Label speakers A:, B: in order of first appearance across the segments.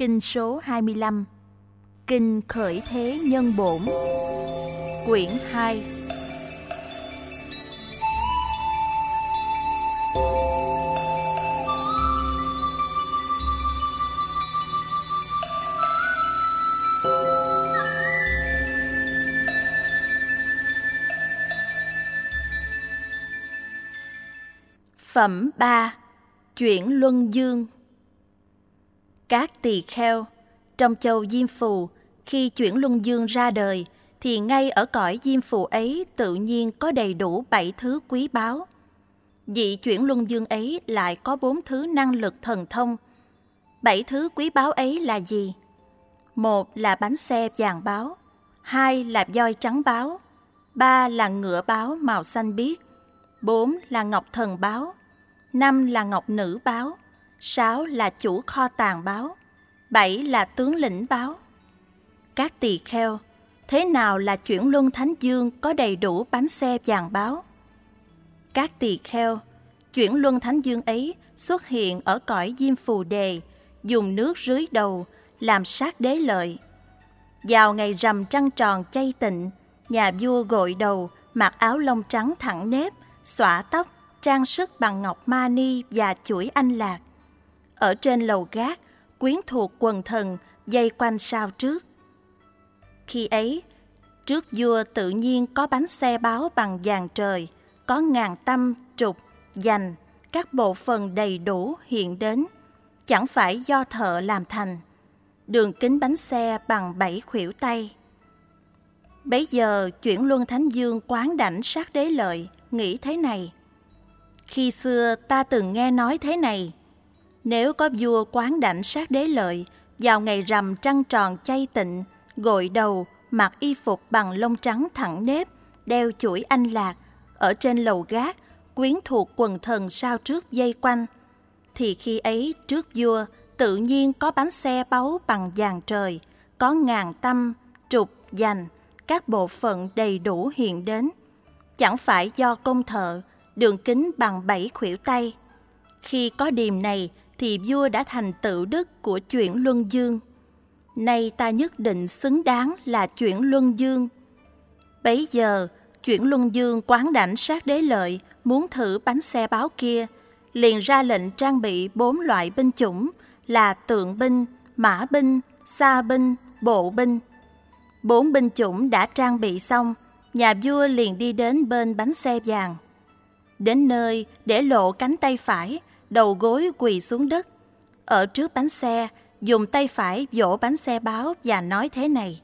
A: Kinh số 25 Kinh Khởi Thế Nhân Bổn. Quyển 2 Phẩm 3 Chuyển Luân Dương. Các tỳ kheo. Trong châu Diêm Phù Khi chuyển Luân Dương ra đời Thì ngay ở cõi Diêm Phù ấy Tự nhiên có đầy đủ bảy thứ quý báu. Vị chuyển Luân Dương ấy lại có bốn thứ năng lực thần thông. Bảy thứ quý báu ấy là gì? Một là bánh xe vàng báo Hai là voi trắng báo Ba là ngựa báo màu xanh biếc Bốn là ngọc thần báo năm là ngọc nữ báo, sáu là chủ kho tàng báo, bảy là tướng lĩnh báo. Các tỳ kheo, thế nào là chuyển luân thánh dương có đầy đủ bánh xe vàng báo? Các tỳ kheo, chuyển luân thánh dương ấy xuất hiện ở cõi diêm phù đề, dùng nước rưới đầu, làm sát đế lợi. Vào ngày rằm trăng tròn chay tịnh, nhà vua gội đầu, mặc áo lông trắng thẳng nếp, xõa tóc, trang sức bằng ngọc mani và chuỗi anh lạc. Ở trên lầu gác, quyến thuộc quần thần dây quanh sao trước. Khi ấy, trước vua tự nhiên có bánh xe báo bằng vàng trời, có ngàn tâm, trục, dành, các bộ phần đầy đủ hiện đến, chẳng phải do thợ làm thành. Đường kính bánh xe bằng bảy khuỷu tay. Bấy giờ chuyển luân thánh dương quán đảnh sát đế lợi, nghĩ thế này. Khi xưa ta từng nghe nói thế này, nếu có vua quán đảnh sát đế lợi, vào ngày rằm trăng tròn chay tịnh, gội đầu, mặc y phục bằng lông trắng thẳng nếp, đeo chuỗi anh lạc, ở trên lầu gác, quyến thuộc quần thần sao trước dây quanh, thì khi ấy trước vua tự nhiên có bánh xe báu bằng vàng trời, có ngàn tâm, trục, dành, các bộ phận đầy đủ hiện đến. Chẳng phải do công thợ, đường kính bằng bảy khuỷu tay. Khi có điềm này thì vua đã thành tựu đức của chuyển luân dương. Nay ta nhất định xứng đáng là chuyển luân dương. Bấy giờ, chuyển luân dương quán đảnh sát đế lợi muốn thử bánh xe báo kia, liền ra lệnh trang bị bốn loại binh chủng là tượng binh, mã binh, xa binh, bộ binh. Bốn binh chủng đã trang bị xong, nhà vua liền đi đến bên bánh xe vàng. Đến nơi để lộ cánh tay phải, đầu gối quỳ xuống đất. Ở trước bánh xe, dùng tay phải vỗ bánh xe báo và nói thế này.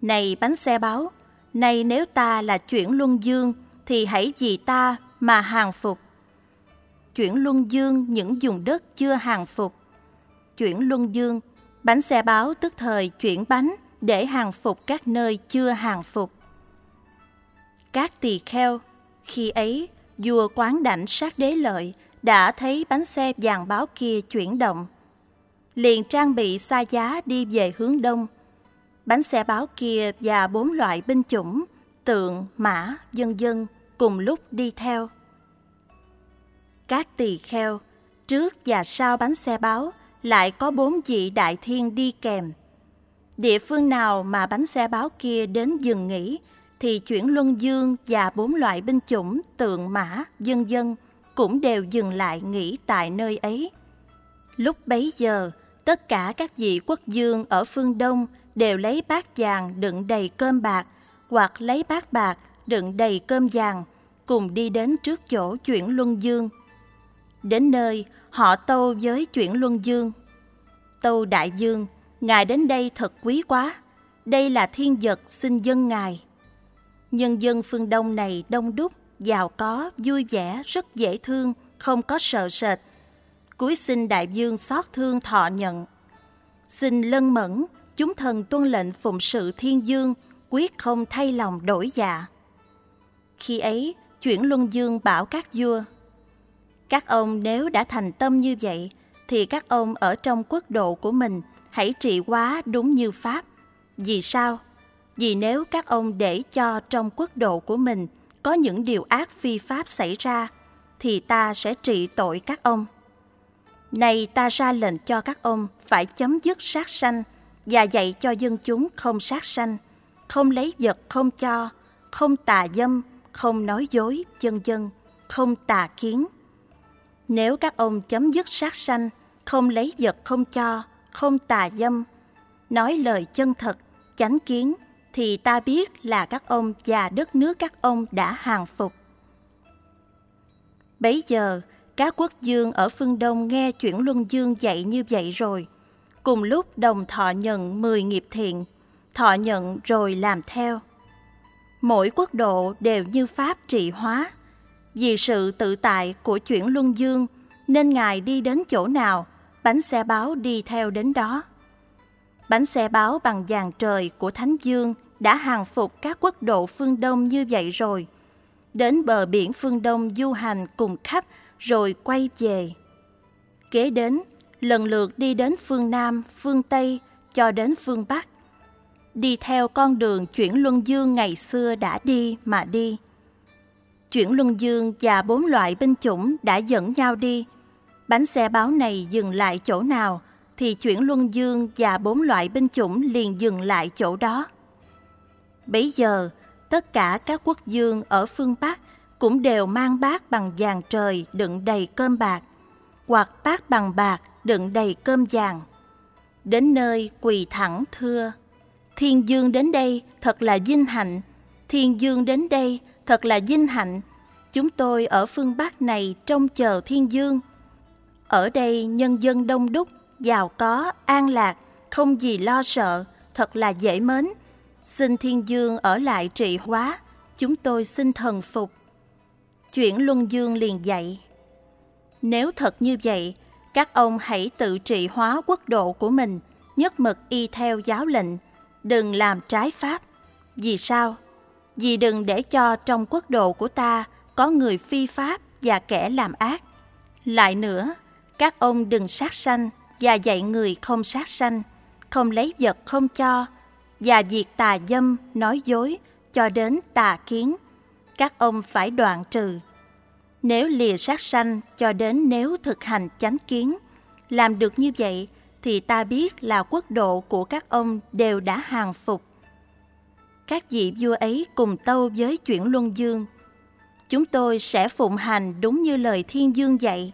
A: Này bánh xe báo, này nếu ta là chuyển luân dương, thì hãy vì ta mà hàng phục. Chuyển luân dương những dùng đất chưa hàng phục. Chuyển luân dương, bánh xe báo tức thời chuyển bánh để hàng phục các nơi chưa hàng phục. Các tỳ kheo, khi ấy vua quán đảnh sát đế lợi đã thấy bánh xe vàng báo kia chuyển động. Liền trang bị xa giá đi về hướng đông. Bánh xe báo kia và bốn loại binh chủng, tượng, mã, dân dân cùng lúc đi theo. Các tỳ kheo, trước và sau bánh xe báo lại có bốn vị đại thiên đi kèm. Địa phương nào mà bánh xe báo kia đến dừng nghỉ thì chuyển luân dương và bốn loại binh chủng tượng mã, dân dân cũng đều dừng lại nghỉ tại nơi ấy. Lúc bấy giờ, tất cả các vị quốc dương ở phương Đông đều lấy bát vàng đựng đầy cơm bạc hoặc lấy bát bạc đựng đầy cơm vàng cùng đi đến trước chỗ chuyển luân dương. Đến nơi, họ tâu với chuyển luân dương. Tâu đại dương, ngài đến đây thật quý quá. Đây là thiên vật xin dân ngài. Nhân dân phương Đông này đông đúc, giàu có, vui vẻ, rất dễ thương, không có sợ sệt. Cuối xin đại dương xót thương thọ nhận. Xin lân mẫn, chúng thần tuân lệnh phụng sự thiên dương, quyết không thay lòng đổi dạ. Khi ấy, chuyển luân dương bảo các vua. Các ông nếu đã thành tâm như vậy, thì các ông ở trong quốc độ của mình hãy trị quá đúng như Pháp. Vì sao? Vì nếu các ông để cho trong quốc độ của mình có những điều ác phi pháp xảy ra, thì ta sẽ trị tội các ông. Này ta ra lệnh cho các ông phải chấm dứt sát sanh và dạy cho dân chúng không sát sanh, không lấy vật không cho, không tà dâm, không nói dối, chân dân, không tà kiến. Nếu các ông chấm dứt sát sanh, không lấy vật không cho, không tà dâm, nói lời chân thật, chánh kiến, thì ta biết là các ông và đất nước các ông đã hàng phục. Bấy giờ, các quốc dương ở phương Đông nghe chuyển Luân Dương dạy như vậy rồi. Cùng lúc đồng thọ nhận 10 nghiệp thiện, thọ nhận rồi làm theo. Mỗi quốc độ đều như Pháp trị hóa. Vì sự tự tại của chuyển Luân Dương nên Ngài đi đến chỗ nào, bánh xe báo đi theo đến đó. Bánh xe báo bằng vàng trời của Thánh Dương đã hàng phục các quốc độ phương Đông như vậy rồi. Đến bờ biển phương Đông du hành cùng khắp rồi quay về. Kế đến, lần lượt đi đến phương Nam, phương Tây cho đến phương Bắc. Đi theo con đường chuyển Luân Dương ngày xưa đã đi mà đi. Chuyển Luân Dương và bốn loại binh chủng đã dẫn nhau đi. Bánh xe báo này dừng lại chỗ nào thì chuyển Luân Dương và bốn loại binh chủng liền dừng lại chỗ đó. Bấy giờ, tất cả các quốc dương ở phương Bắc cũng đều mang bát bằng vàng trời đựng đầy cơm bạc, hoặc bát bằng bạc đựng đầy cơm vàng. Đến nơi quỳ thẳng thưa, Thiên Dương đến đây thật là vinh hạnh, Thiên Dương đến đây thật là vinh hạnh. Chúng tôi ở phương Bắc này trông chờ Thiên Dương. Ở đây nhân dân đông đúc, giàu có, an lạc, không gì lo sợ, thật là dễ mến. Xin Thiên Dương ở lại trị hóa, chúng tôi xin thần phục. Chuyển Luân Dương liền dạy. Nếu thật như vậy, các ông hãy tự trị hóa quốc độ của mình, nhất mực y theo giáo lệnh, đừng làm trái pháp. Vì sao? Vì đừng để cho trong quốc độ của ta có người phi pháp và kẻ làm ác. Lại nữa, các ông đừng sát sanh và dạy người không sát sanh, không lấy vật không cho, và diệt tà dâm, nói dối, cho đến tà kiến. Các ông phải đoạn trừ. Nếu lìa sát sanh cho đến nếu thực hành chánh kiến, làm được như vậy thì ta biết là quốc độ của các ông đều đã hàng phục. Các vị vua ấy cùng tâu với chuyển luân dương. Chúng tôi sẽ phụng hành đúng như lời thiên dương dạy.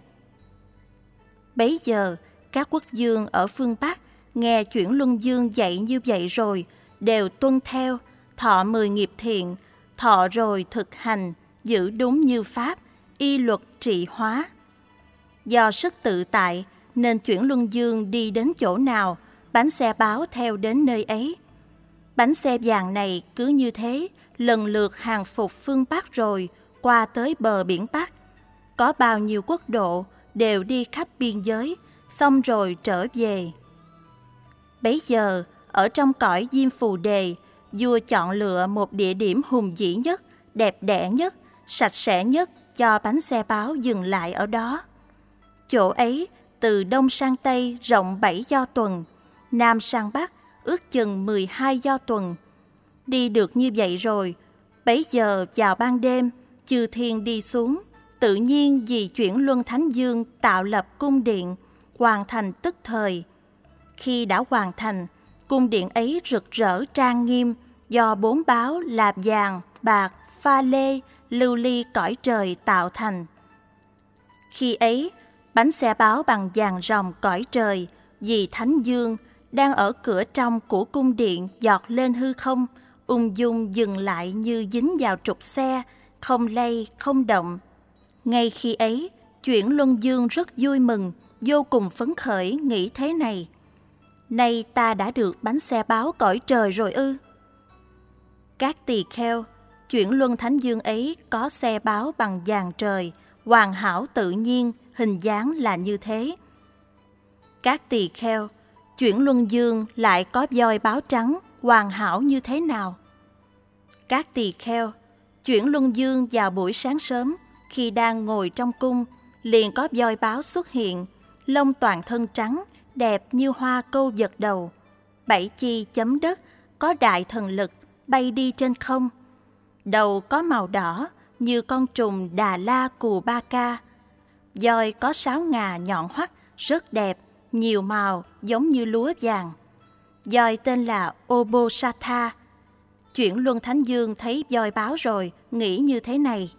A: Bấy giờ, các quốc dương ở phương Bắc nghe chuyển luân dương dạy như vậy rồi, đều tuân theo, thọ mười nghiệp thiện, thọ rồi thực hành, giữ đúng như Pháp, y luật trị hóa. Do sức tự tại nên chuyển luân dương đi đến chỗ nào, bánh xe báo theo đến nơi ấy. Bánh xe vàng này cứ như thế, lần lượt hàng phục phương Bắc rồi, qua tới bờ biển Bắc. Có bao nhiêu quốc độ đều đi khắp biên giới, xong rồi trở về. Bấy giờ, ở trong cõi diêm phù đề, vua chọn lựa một địa điểm hùng vĩ nhất, đẹp đẽ nhất, sạch sẽ nhất cho bánh xe báo dừng lại ở đó. Chỗ ấy, từ đông sang tây rộng 7 do tuần, nam sang bắc ước chừng 12 do tuần. Đi được như vậy rồi, bấy giờ vào ban đêm, chư thiên đi xuống, tự nhiên vì chuyển luân thánh dương tạo lập cung điện, hoàn thành tức thời. Khi đã hoàn thành, cung điện ấy rực rỡ trang nghiêm do bốn báo là vàng, bạc, pha lê, lưu ly cõi trời tạo thành. Khi ấy, bánh xe báo bằng vàng ròng cõi trời vì Thánh Dương đang ở cửa trong của cung điện giọt lên hư không, ung dung dừng lại như dính vào trục xe, không lay, không động. Ngay khi ấy, chuyển Luân Dương rất vui mừng, vô cùng phấn khởi nghĩ thế này. Nay ta đã được bánh xe báo cõi trời rồi ư. Các tỳ kheo, chuyển luân thánh dương ấy có xe báo bằng vàng trời, hoàn hảo tự nhiên, hình dáng là như thế. Các tỳ kheo, chuyển luân dương lại có voi báo trắng, hoàn hảo như thế nào? Các tỳ kheo, chuyển luân dương vào buổi sáng sớm, khi đang ngồi trong cung, liền có voi báo xuất hiện, lông toàn thân trắng, đẹp như hoa câu giật đầu. Bảy chi chấm đất, có đại thần lực, bay đi trên không. Đầu có màu đỏ như con trùng Đà La Cù Ba Ca. Dòi có sáu ngà nhọn hoắt, rất đẹp, nhiều màu giống như lúa vàng. Dòi tên là Obosatha. Chuyển Luân Thánh Dương thấy dòi báo rồi, nghĩ như thế này.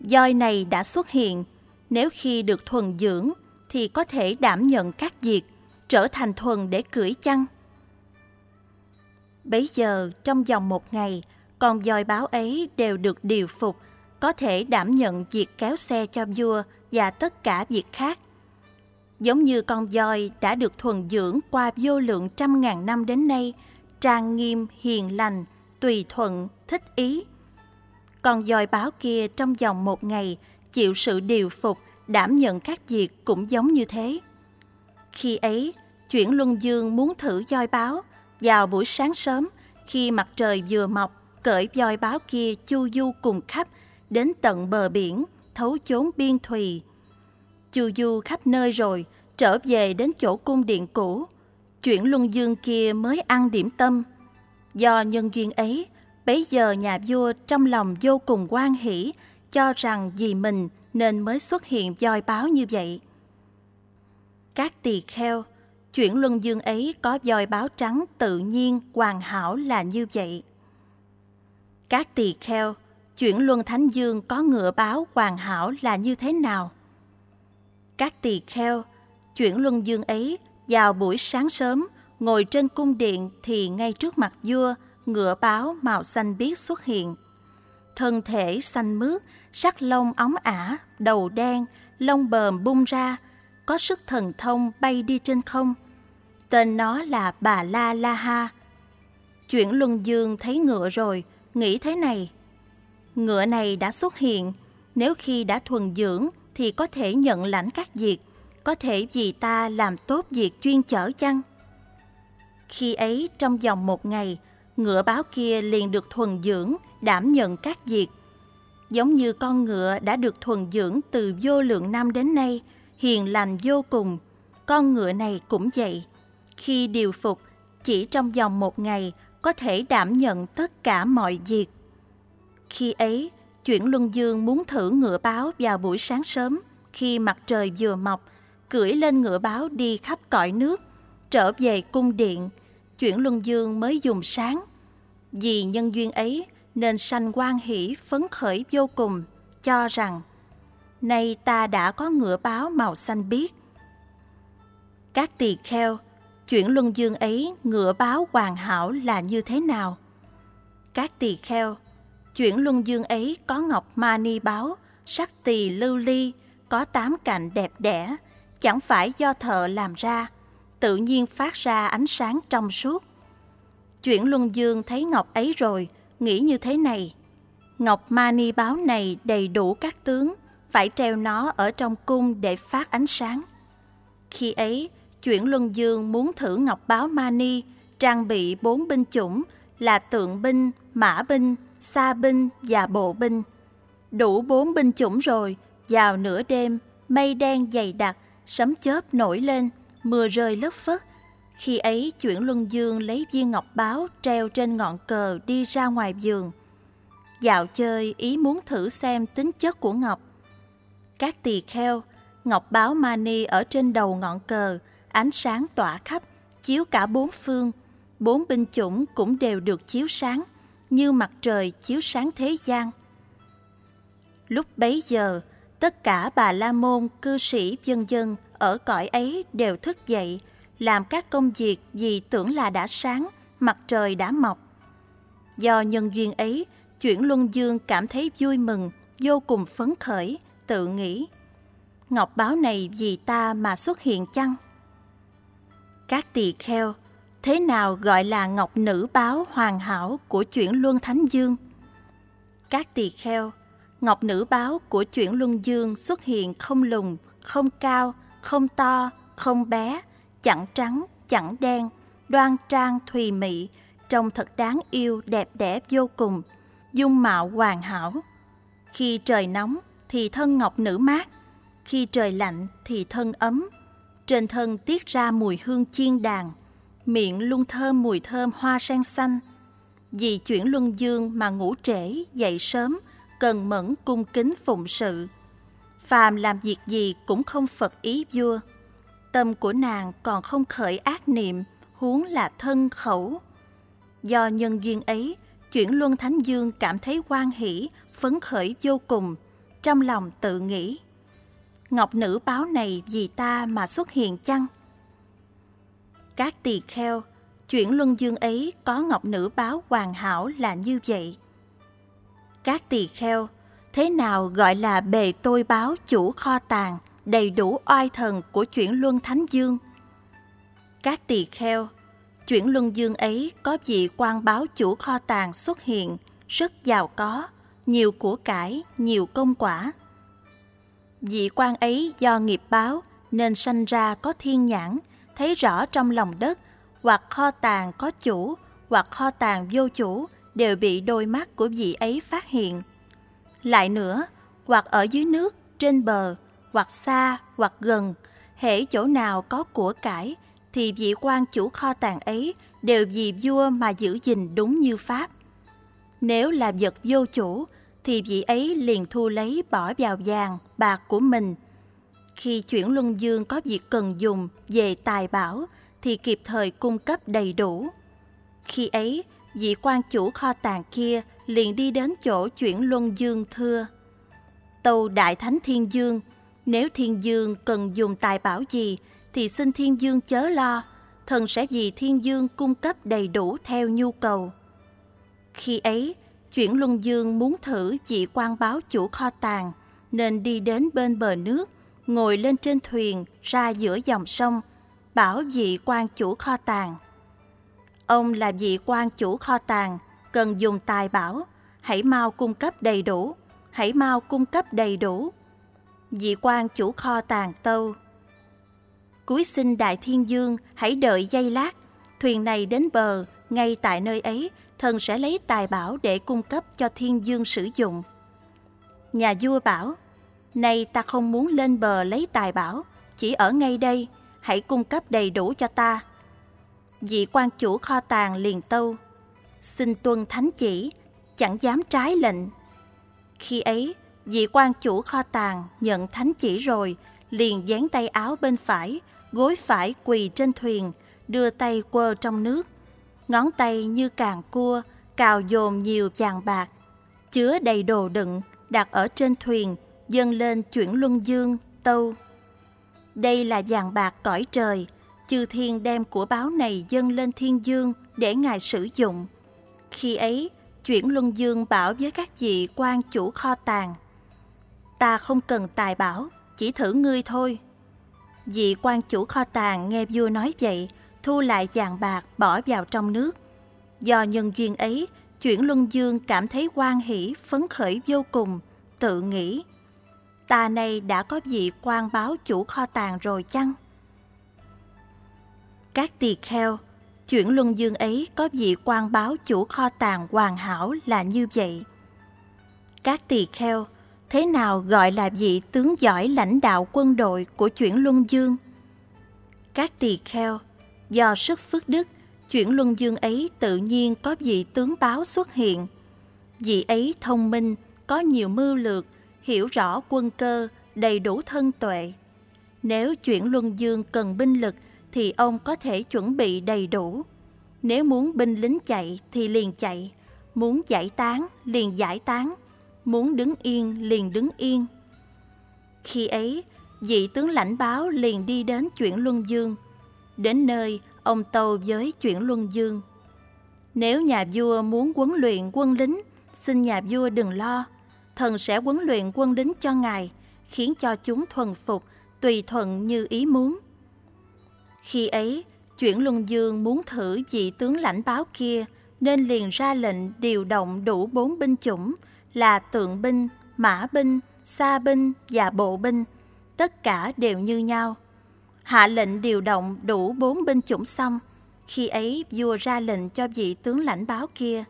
A: Dòi này đã xuất hiện, nếu khi được thuần dưỡng thì có thể đảm nhận các việc, trở thành thuần để cưỡi chăng? Bấy giờ, trong vòng một ngày, con dòi báo ấy đều được điều phục, có thể đảm nhận việc kéo xe cho vua và tất cả việc khác. Giống như con voi đã được thuần dưỡng qua vô lượng trăm ngàn năm đến nay, trang nghiêm, hiền lành, tùy thuận, thích ý. Con voi báo kia trong vòng một ngày chịu sự điều phục, đảm nhận các việc cũng giống như thế. Khi ấy, chuyển luân dương muốn thử voi báo vào buổi sáng sớm khi mặt trời vừa mọc, cởi voi báo kia chu du cùng khắp đến tận bờ biển, thấu chốn biên thùy. Chu du khắp nơi rồi, trở về đến chỗ cung điện cũ. Chuyển luân dương kia mới ăn điểm tâm. Do nhân duyên ấy, bấy giờ nhà vua trong lòng vô cùng quan hỷ, cho rằng vì mình nên mới xuất hiện voi báo như vậy. Các tỳ kheo, chuyển luân dương ấy có voi báo trắng tự nhiên, hoàn hảo là như vậy. Các tỳ kheo, chuyển luân thánh dương có ngựa báo hoàn hảo là như thế nào? Các tỳ kheo, chuyển luân dương ấy vào buổi sáng sớm, ngồi trên cung điện thì ngay trước mặt vua, ngựa báo màu xanh biếc xuất hiện. Thân thể xanh mướt, sắc lông óng ả, đầu đen, lông bờm bung ra, có sức thần thông bay đi trên không. Tên nó là Bà La La Ha. Chuyển Luân Dương thấy ngựa rồi, nghĩ thế này. Ngựa này đã xuất hiện, nếu khi đã thuần dưỡng thì có thể nhận lãnh các việc, có thể vì ta làm tốt việc chuyên chở chăng? Khi ấy trong vòng một ngày, ngựa báo kia liền được thuần dưỡng, đảm nhận các việc. Giống như con ngựa đã được thuần dưỡng từ vô lượng năm đến nay, hiền lành vô cùng, con ngựa này cũng vậy. Khi điều phục, chỉ trong vòng một ngày có thể đảm nhận tất cả mọi việc. Khi ấy, chuyển Luân Dương muốn thử ngựa báo vào buổi sáng sớm, khi mặt trời vừa mọc, cưỡi lên ngựa báo đi khắp cõi nước, trở về cung điện, chuyển Luân Dương mới dùng sáng. Vì nhân duyên ấy nên sanh quan hỷ phấn khởi vô cùng, cho rằng Nay ta đã có ngựa báo màu xanh biếc. Các tỳ kheo, chuyển luân dương ấy ngựa báo hoàn hảo là như thế nào? Các tỳ kheo, chuyển luân dương ấy có ngọc mani báo, sắc tỳ lưu ly, có tám cạnh đẹp đẽ, chẳng phải do thợ làm ra, tự nhiên phát ra ánh sáng trong suốt. Chuyển Luân Dương thấy ngọc ấy rồi, nghĩ như thế này. Ngọc mani báo này đầy đủ các tướng, phải treo nó ở trong cung để phát ánh sáng. Khi ấy, chuyển Luân Dương muốn thử ngọc báo mani, trang bị bốn binh chủng là tượng binh, mã binh, xa binh và bộ binh. Đủ bốn binh chủng rồi, vào nửa đêm, mây đen dày đặc, sấm chớp nổi lên, mưa rơi lất phất. Khi ấy chuyển Luân Dương lấy viên ngọc báo treo trên ngọn cờ đi ra ngoài giường. Dạo chơi ý muốn thử xem tính chất của ngọc. Các tỳ kheo, ngọc báo mani ở trên đầu ngọn cờ, ánh sáng tỏa khắp, chiếu cả bốn phương. Bốn binh chủng cũng đều được chiếu sáng, như mặt trời chiếu sáng thế gian. Lúc bấy giờ, tất cả bà la môn, cư sĩ, dân dân ở cõi ấy đều thức dậy, làm các công việc vì tưởng là đã sáng, mặt trời đã mọc. Do nhân duyên ấy, chuyển Luân Dương cảm thấy vui mừng, vô cùng phấn khởi, tự nghĩ. Ngọc báo này vì ta mà xuất hiện chăng? Các tỳ kheo, thế nào gọi là ngọc nữ báo hoàn hảo của chuyển Luân Thánh Dương? Các tỳ kheo, ngọc nữ báo của chuyển Luân Dương xuất hiện không lùng, không cao, không to, không bé, chẳng trắng, chẳng đen, đoan trang thùy mị, trông thật đáng yêu, đẹp đẽ vô cùng, dung mạo hoàn hảo. Khi trời nóng thì thân ngọc nữ mát, khi trời lạnh thì thân ấm. Trên thân tiết ra mùi hương chiên đàn, miệng luôn thơm mùi thơm hoa sen xanh. Vì chuyển luân dương mà ngủ trễ, dậy sớm, cần mẫn cung kính phụng sự. Phàm làm việc gì cũng không phật ý vua. Tâm của nàng còn không khởi ác niệm, huống là thân khẩu. Do nhân duyên ấy, chuyển luân Thánh Dương cảm thấy quan hỷ, phấn khởi vô cùng, trong lòng tự nghĩ. Ngọc nữ báo này vì ta mà xuất hiện chăng? Các tỳ kheo, chuyển luân dương ấy có ngọc nữ báo hoàn hảo là như vậy. Các tỳ kheo, thế nào gọi là bề tôi báo chủ kho tàng, đầy đủ oai thần của chuyển luân thánh dương? Các tỳ kheo, chuyển luân dương ấy có vị quan báo chủ kho tàng xuất hiện, rất giàu có, nhiều của cải, nhiều công quả. Vị quan ấy do nghiệp báo nên sanh ra có thiên nhãn, thấy rõ trong lòng đất, hoặc kho tàng có chủ, hoặc kho tàng vô chủ, đều bị đôi mắt của vị ấy phát hiện. Lại nữa, hoặc ở dưới nước, trên bờ, hoặc xa, hoặc gần, hễ chỗ nào có của cải, thì vị quan chủ kho tàng ấy đều vì vua mà giữ gìn đúng như pháp. Nếu là vật vô chủ, thì vị ấy liền thu lấy bỏ vào vàng, bạc của mình. Khi chuyển luân dương có việc cần dùng về tài bảo, thì kịp thời cung cấp đầy đủ. Khi ấy, vị quan chủ kho tàng kia liền đi đến chỗ chuyển luân dương thưa. Tâu Đại Thánh Thiên Dương, nếu Thiên Dương cần dùng tài bảo gì, thì xin Thiên Dương chớ lo, thần sẽ vì Thiên Dương cung cấp đầy đủ theo nhu cầu. Khi ấy, chuyển luân dương muốn thử vị quan báo chủ kho tàng, nên đi đến bên bờ nước, ngồi lên trên thuyền ra giữa dòng sông, bảo vị quan chủ kho tàng. Ông là vị quan chủ kho tàng, cần dùng tài bảo, hãy mau cung cấp đầy đủ, hãy mau cung cấp đầy đủ. Vị quan chủ kho tàng tâu. cuối xin Đại Thiên Dương hãy đợi giây lát, thuyền này đến bờ, ngay tại nơi ấy, thần sẽ lấy tài bảo để cung cấp cho Thiên Dương sử dụng. Nhà vua bảo, nay ta không muốn lên bờ lấy tài bảo, chỉ ở ngay đây, hãy cung cấp đầy đủ cho ta. Vị quan chủ kho tàng liền tâu, xin tuân thánh chỉ, chẳng dám trái lệnh. Khi ấy, vị quan chủ kho tàng nhận thánh chỉ rồi, liền dán tay áo bên phải, gối phải quỳ trên thuyền, đưa tay quơ trong nước. Ngón tay như càng cua, cào dồn nhiều vàng bạc, chứa đầy đồ đựng, đặt ở trên thuyền, dâng lên chuyển luân dương, tâu. Đây là vàng bạc cõi trời, chư thiên đem của báo này dâng lên thiên dương để ngài sử dụng. Khi ấy, chuyển luân dương bảo với các vị quan chủ kho tàng. Ta không cần tài bảo, chỉ thử ngươi thôi. Vị quan chủ kho tàng nghe vua nói vậy, thu lại vàng bạc bỏ vào trong nước. Do nhân duyên ấy, chuyển luân dương cảm thấy quan hỷ, phấn khởi vô cùng, tự nghĩ. Ta này đã có vị quan báo chủ kho tàng rồi chăng? Các tỳ kheo, chuyển luân dương ấy có vị quan báo chủ kho tàng hoàn hảo là như vậy. Các tỳ kheo, thế nào gọi là vị tướng giỏi lãnh đạo quân đội của chuyển luân dương? Các tỳ kheo, do sức phước đức, chuyển luân dương ấy tự nhiên có vị tướng báo xuất hiện. Vị ấy thông minh, có nhiều mưu lược, hiểu rõ quân cơ, đầy đủ thân tuệ. Nếu chuyển luân dương cần binh lực thì ông có thể chuẩn bị đầy đủ. Nếu muốn binh lính chạy thì liền chạy, muốn giải tán liền giải tán, muốn đứng yên liền đứng yên. Khi ấy, vị tướng lãnh báo liền đi đến chuyển luân dương. Đến nơi, ông tâu với chuyển luân dương. Nếu nhà vua muốn huấn luyện quân lính, xin nhà vua đừng lo. Thần sẽ huấn luyện quân lính cho ngài, khiến cho chúng thuần phục, tùy thuận như ý muốn. Khi ấy, chuyển luân dương muốn thử vị tướng lãnh báo kia, nên liền ra lệnh điều động đủ bốn binh chủng là tượng binh, mã binh, xa binh và bộ binh, tất cả đều như nhau hạ lệnh điều động đủ bốn binh chủng xong. Khi ấy vua ra lệnh cho vị tướng lãnh báo kia.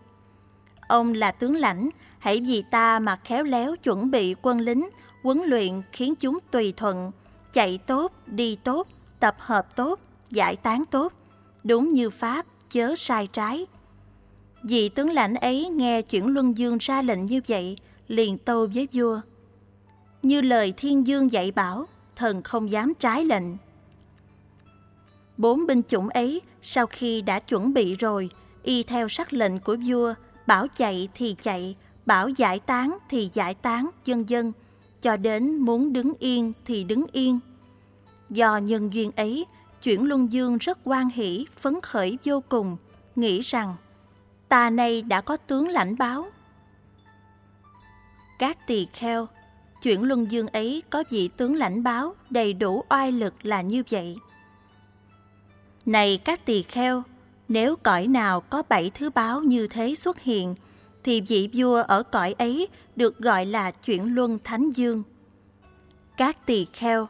A: Ông là tướng lãnh, hãy vì ta mà khéo léo chuẩn bị quân lính, huấn luyện khiến chúng tùy thuận, chạy tốt, đi tốt, tập hợp tốt, giải tán tốt, đúng như Pháp, chớ sai trái. Vị tướng lãnh ấy nghe chuyển Luân Dương ra lệnh như vậy, liền tâu với vua. Như lời Thiên Dương dạy bảo, thần không dám trái lệnh bốn binh chủng ấy sau khi đã chuẩn bị rồi, y theo sắc lệnh của vua, bảo chạy thì chạy, bảo giải tán thì giải tán, dân dân, cho đến muốn đứng yên thì đứng yên. Do nhân duyên ấy, chuyển luân dương rất quan hỷ, phấn khởi vô cùng, nghĩ rằng ta nay đã có tướng lãnh báo. Các tỳ kheo, chuyển luân dương ấy có vị tướng lãnh báo đầy đủ oai lực là như vậy. Này các tỳ kheo, nếu cõi nào có bảy thứ báo như thế xuất hiện, thì vị vua ở cõi ấy được gọi là chuyển luân thánh dương. Các tỳ kheo,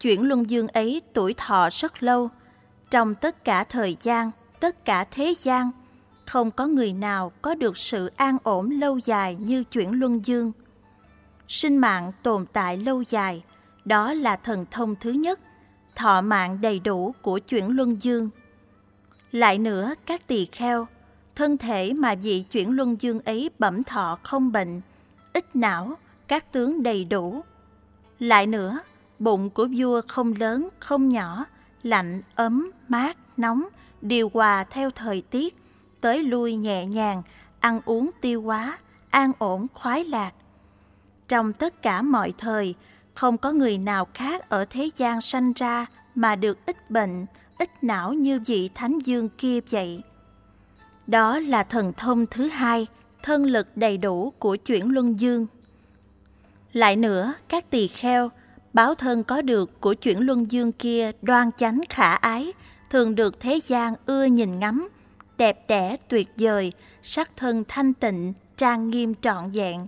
A: chuyển luân dương ấy tuổi thọ rất lâu. Trong tất cả thời gian, tất cả thế gian, không có người nào có được sự an ổn lâu dài như chuyển luân dương. Sinh mạng tồn tại lâu dài, đó là thần thông thứ nhất, thọ mạng đầy đủ của chuyển luân dương. Lại nữa, các tỳ kheo, thân thể mà vị chuyển luân dương ấy bẩm thọ không bệnh, ít não, các tướng đầy đủ. Lại nữa, bụng của vua không lớn, không nhỏ, lạnh, ấm, mát, nóng, điều hòa theo thời tiết, tới lui nhẹ nhàng, ăn uống tiêu hóa, an ổn khoái lạc. Trong tất cả mọi thời, không có người nào khác ở thế gian sanh ra mà được ít bệnh, ít não như vị Thánh Dương kia vậy. Đó là thần thông thứ hai, thân lực đầy đủ của chuyển luân dương. Lại nữa, các tỳ kheo, báo thân có được của chuyển luân dương kia đoan chánh khả ái, thường được thế gian ưa nhìn ngắm, đẹp đẽ tuyệt vời, sắc thân thanh tịnh, trang nghiêm trọn vẹn.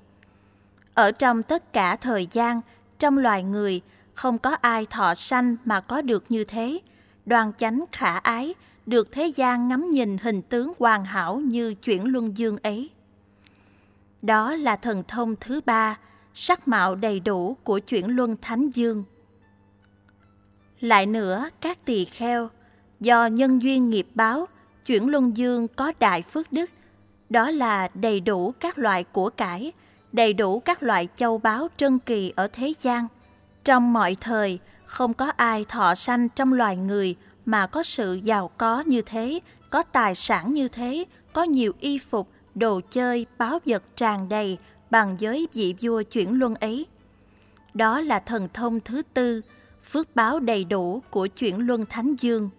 A: Ở trong tất cả thời gian, trong loài người, không có ai thọ sanh mà có được như thế, đoan chánh khả ái, được thế gian ngắm nhìn hình tướng hoàn hảo như chuyển luân dương ấy. Đó là thần thông thứ ba, sắc mạo đầy đủ của chuyển luân thánh dương. Lại nữa, các tỳ kheo, do nhân duyên nghiệp báo, chuyển luân dương có đại phước đức, đó là đầy đủ các loại của cải, đầy đủ các loại châu báu trân kỳ ở thế gian. Trong mọi thời, không có ai thọ sanh trong loài người mà có sự giàu có như thế, có tài sản như thế, có nhiều y phục, đồ chơi, báo vật tràn đầy bằng giới vị vua chuyển luân ấy. Đó là thần thông thứ tư, phước báo đầy đủ của chuyển luân thánh dương.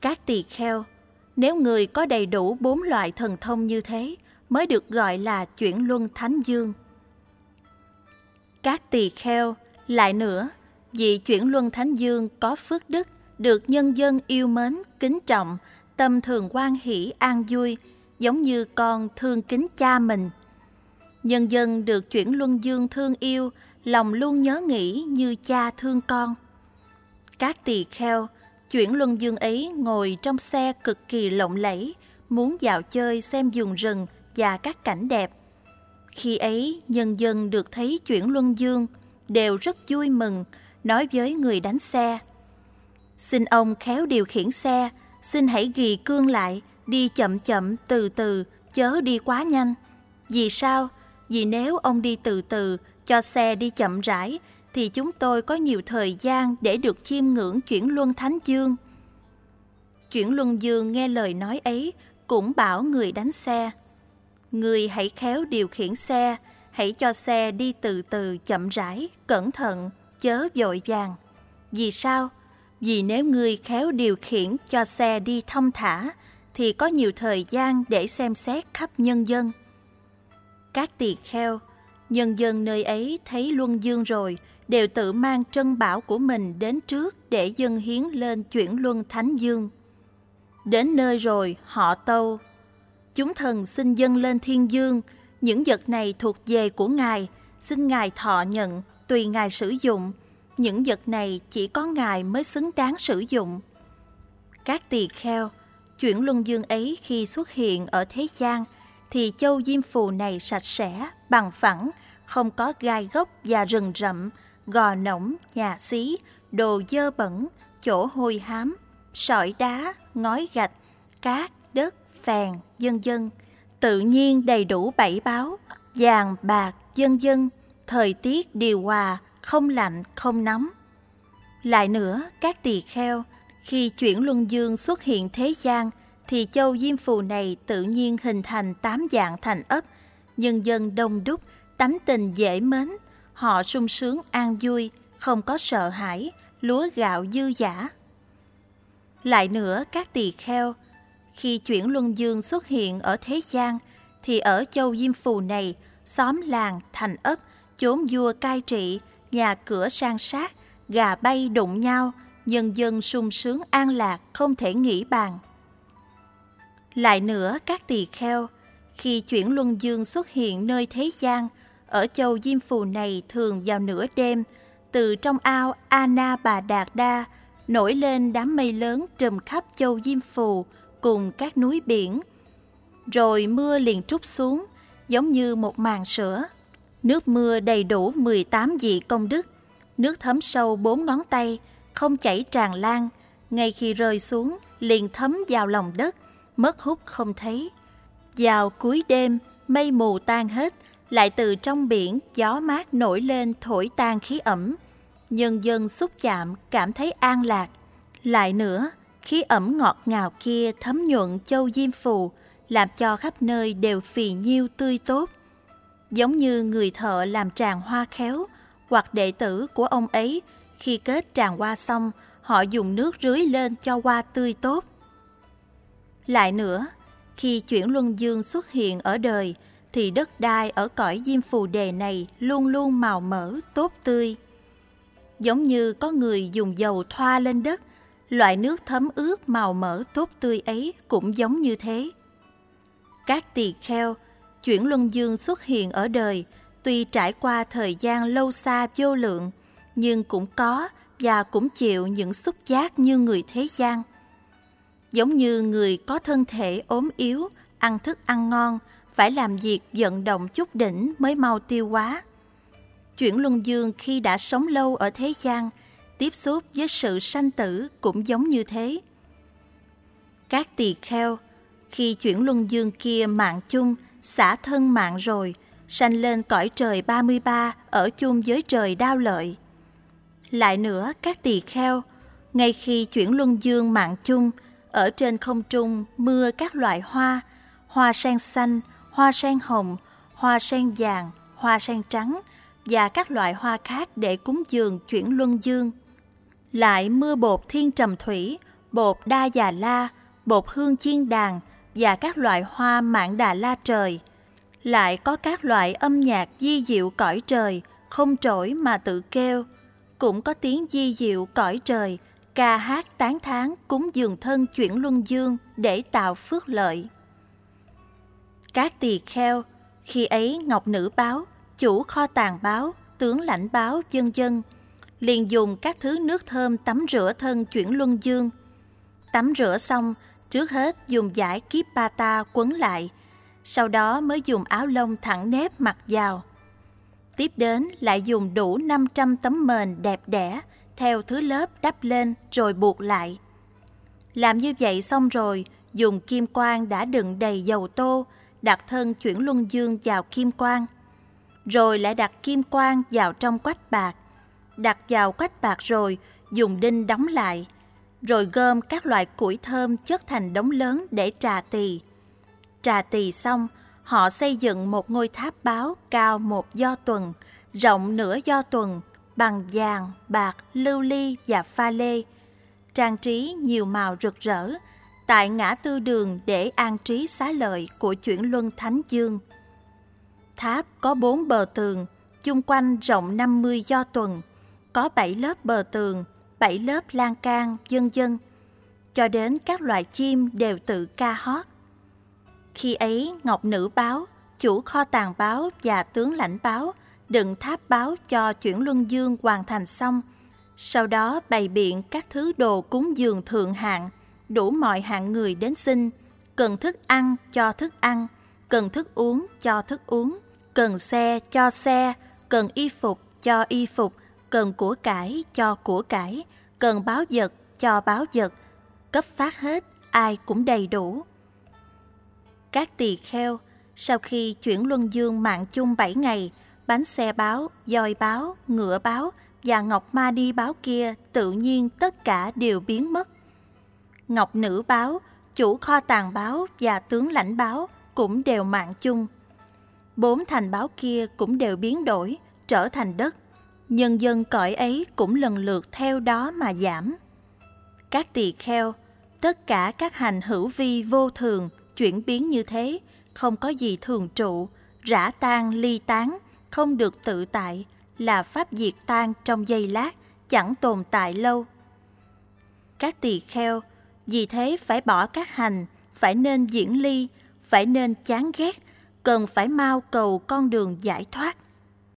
A: Các tỳ kheo, nếu người có đầy đủ bốn loại thần thông như thế, mới được gọi là chuyển luân thánh dương. Các tỳ kheo, lại nữa, vị chuyển luân thánh dương có phước đức, được nhân dân yêu mến, kính trọng, tâm thường quan hỷ an vui, giống như con thương kính cha mình. Nhân dân được chuyển luân dương thương yêu, lòng luôn nhớ nghĩ như cha thương con. Các tỳ kheo, chuyển luân dương ấy ngồi trong xe cực kỳ lộng lẫy, muốn dạo chơi xem giường rừng và các cảnh đẹp. Khi ấy, nhân dân được thấy chuyển luân dương, đều rất vui mừng, nói với người đánh xe. Xin ông khéo điều khiển xe, xin hãy ghi cương lại, đi chậm chậm, từ từ, chớ đi quá nhanh. Vì sao? Vì nếu ông đi từ từ, cho xe đi chậm rãi, thì chúng tôi có nhiều thời gian để được chiêm ngưỡng chuyển luân thánh dương. Chuyển luân dương nghe lời nói ấy, cũng bảo người đánh xe. Người hãy khéo điều khiển xe, hãy cho xe đi từ từ chậm rãi, cẩn thận, chớ vội vàng. Vì sao? Vì nếu người khéo điều khiển cho xe đi thông thả, thì có nhiều thời gian để xem xét khắp nhân dân. Các tỳ kheo, nhân dân nơi ấy thấy luân dương rồi, đều tự mang trân bảo của mình đến trước để dân hiến lên chuyển luân thánh dương. Đến nơi rồi, họ tâu. Chúng thần xin dâng lên thiên dương, những vật này thuộc về của Ngài, xin Ngài thọ nhận, tùy Ngài sử dụng. Những vật này chỉ có Ngài mới xứng đáng sử dụng. Các tỳ kheo, chuyển luân dương ấy khi xuất hiện ở thế gian, thì châu diêm phù này sạch sẽ, bằng phẳng, không có gai gốc và rừng rậm, gò nổng, nhà xí, đồ dơ bẩn, chỗ hôi hám, sỏi đá, ngói gạch, cát, đất, phèn, dân dân. Tự nhiên đầy đủ bảy báo, vàng, bạc, dân dân, thời tiết điều hòa, không lạnh, không nóng. Lại nữa, các tỳ kheo, Khi chuyển luân dương xuất hiện thế gian, thì châu Diêm Phù này tự nhiên hình thành tám dạng thành ấp, nhân dân đông đúc, tánh tình dễ mến, họ sung sướng an vui, không có sợ hãi, lúa gạo dư giả. Lại nữa, các tỳ kheo, khi chuyển luân dương xuất hiện ở thế gian, thì ở châu Diêm Phù này, xóm làng, thành ấp, chốn vua cai trị, nhà cửa sang sát, gà bay đụng nhau, nhân dân sung sướng an lạc không thể nghĩ bàn. Lại nữa các tỳ kheo, khi chuyển luân dương xuất hiện nơi thế gian, ở châu Diêm Phù này thường vào nửa đêm, từ trong ao Ana Bà Đạt Đa nổi lên đám mây lớn trùm khắp châu Diêm Phù cùng các núi biển. Rồi mưa liền trút xuống, giống như một màn sữa. Nước mưa đầy đủ 18 vị công đức, nước thấm sâu bốn ngón tay, không chảy tràn lan, ngay khi rơi xuống liền thấm vào lòng đất, mất hút không thấy. Vào cuối đêm, mây mù tan hết, lại từ trong biển gió mát nổi lên thổi tan khí ẩm. Nhân dân xúc chạm cảm thấy an lạc. Lại nữa, khí ẩm ngọt ngào kia thấm nhuận châu diêm phù, làm cho khắp nơi đều phì nhiêu tươi tốt. Giống như người thợ làm tràng hoa khéo, hoặc đệ tử của ông ấy, khi kết tràng hoa xong, họ dùng nước rưới lên cho hoa tươi tốt. Lại nữa, khi chuyển luân dương xuất hiện ở đời, thì đất đai ở cõi diêm phù đề này luôn luôn màu mỡ, tốt tươi. Giống như có người dùng dầu thoa lên đất, loại nước thấm ướt màu mỡ tốt tươi ấy cũng giống như thế. Các tỳ kheo, chuyển luân dương xuất hiện ở đời, tuy trải qua thời gian lâu xa vô lượng, nhưng cũng có và cũng chịu những xúc giác như người thế gian. Giống như người có thân thể ốm yếu, ăn thức ăn ngon, phải làm việc vận động chút đỉnh mới mau tiêu hóa. Chuyển luân dương khi đã sống lâu ở thế gian, tiếp xúc với sự sanh tử cũng giống như thế. Các tỳ kheo, khi chuyển luân dương kia mạng chung, xả thân mạng rồi, sanh lên cõi trời 33 ở chung với trời đao lợi. Lại nữa, các tỳ kheo, ngay khi chuyển luân dương mạng chung, ở trên không trung mưa các loại hoa, hoa sen xanh, hoa sen hồng, hoa sen vàng, hoa sen trắng và các loại hoa khác để cúng dường chuyển luân dương. Lại mưa bột thiên trầm thủy, bột đa già la, bột hương chiên đàn và các loại hoa mạn đà la trời. Lại có các loại âm nhạc di diệu cõi trời, không trỗi mà tự kêu. Cũng có tiếng di diệu cõi trời, ca hát tán thán cúng dường thân chuyển luân dương để tạo phước lợi. Các tỳ kheo, khi ấy Ngọc Nữ báo, chủ kho tàng báo, tướng lãnh báo dân dân, liền dùng các thứ nước thơm tắm rửa thân chuyển luân dương. Tắm rửa xong, trước hết dùng giải kiếp ta quấn lại, sau đó mới dùng áo lông thẳng nếp mặc vào. Tiếp đến lại dùng đủ 500 tấm mền đẹp đẽ, theo thứ lớp đắp lên rồi buộc lại. Làm như vậy xong rồi, dùng kim quang đã đựng đầy dầu tô, đặt thân chuyển luân dương vào kim quang. Rồi lại đặt kim quang vào trong quách bạc. Đặt vào quách bạc rồi, dùng đinh đóng lại. Rồi gom các loại củi thơm chất thành đống lớn để trà tỳ. Trà tỳ xong, họ xây dựng một ngôi tháp báo cao một do tuần, rộng nửa do tuần, bằng vàng, bạc, lưu ly và pha lê, trang trí nhiều màu rực rỡ, tại ngã tư đường để an trí xá lợi của chuyển luân Thánh Dương. Tháp có bốn bờ tường, chung quanh rộng 50 do tuần, có 7 lớp bờ tường, 7 lớp lan can, dân dân, cho đến các loại chim đều tự ca hót. Khi ấy, Ngọc Nữ báo, chủ kho tàng báo và tướng lãnh báo – đựng tháp báo cho chuyển luân dương hoàn thành xong. Sau đó bày biện các thứ đồ cúng dường thượng hạng, đủ mọi hạng người đến xin, cần thức ăn cho thức ăn, cần thức uống cho thức uống, cần xe cho xe, cần y phục cho y phục, cần của cải cho của cải, cần báo vật cho báo vật, cấp phát hết, ai cũng đầy đủ. Các tỳ kheo, sau khi chuyển luân dương mạng chung 7 ngày, bánh xe báo, dòi báo, ngựa báo và ngọc ma đi báo kia tự nhiên tất cả đều biến mất. Ngọc Nữ Báo, chủ kho tàng báo và tướng lãnh báo cũng đều mạng chung. Bốn thành báo kia cũng đều biến đổi, trở thành đất. Nhân dân cõi ấy cũng lần lượt theo đó mà giảm. Các tỳ kheo, tất cả các hành hữu vi vô thường, chuyển biến như thế, không có gì thường trụ, rã tan ly tán, không được tự tại, là pháp diệt tan trong giây lát, chẳng tồn tại lâu. Các tỳ kheo, vì thế phải bỏ các hành, phải nên diễn ly, phải nên chán ghét, cần phải mau cầu con đường giải thoát.